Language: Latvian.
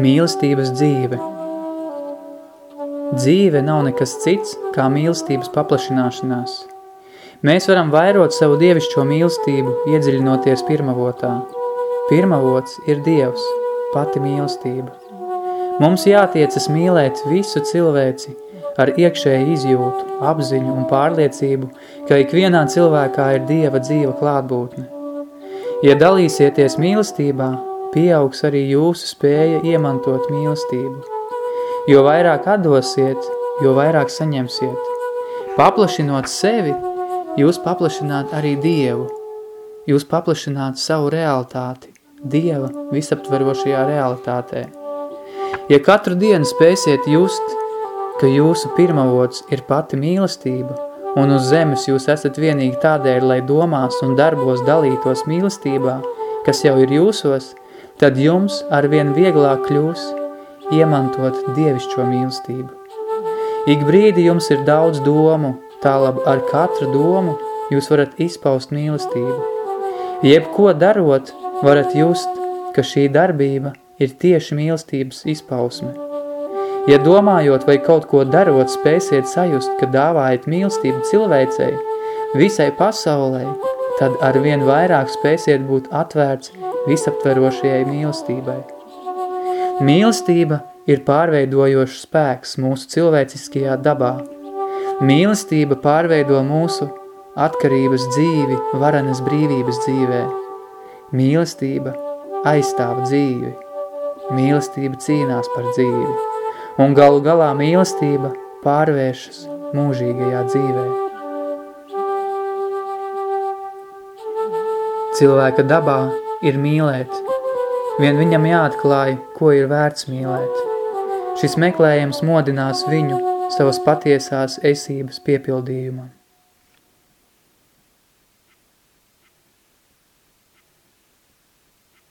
Mīlestības dzīve Dzīve nav nekas cits, kā mīlestības paplašināšanās. Mēs varam vairot savu dievišķo mīlestību, iedziļinoties pirmavotā. Pirmavots ir Dievs, pati mīlestība. Mums jātiecas mīlēt visu cilvēci ar iekšēju izjūtu, apziņu un pārliecību, ka ikvienā cilvēkā ir Dieva dzīva klātbūtne. Ja dalīsieties mīlestībā, pieaugs arī jūsu spēja iemantot mīlestību. Jo vairāk atdosiet, jo vairāk saņemsiet. Paplašinot sevi, jūs paplašināt arī Dievu. Jūs paplašināt savu realitāti, Dieva visaptverošajā realitātē. Ja katru dienu spēsiet just, ka jūsu pirmavots ir pati mīlestība, un uz zemes jūs esat vienīgi tādēļ, lai domās un darbos dalītos mīlestībā, kas jau ir jūsos, tad jums arvien vieglāk kļūs iemantot dievišķo mīlestību. Ik brīdi jums ir daudz domu, tālab ar katru domu jūs varat izpaust mīlestību. Jebko darot, varat just, ka šī darbība ir tieši mīlestības izpausme. Ja domājot vai kaut ko darot, spēsiet sajust, ka dāvājat mīlestību cilvēcei, visai pasaulē, tad arvien vairāk spēsiet būt atvērts visaptverošajai mīlestībai. Mīlestība ir pārveidojošs spēks mūsu cilvēciskajā dabā. Mīlestība pārveido mūsu atkarības dzīvi varenas brīvības dzīvē. Mīlestība aizstāv dzīvi. Mīlestība cīnās par dzīvi. Un galu galā mīlestība pārvēršas mūžīgajā dzīvē. Cilvēka dabā ir mīlēt. Vien viņam jāatklāj, ko ir vērts mīlēt. Šis meklējums modinās viņu savas patiesās esības piepildījumam.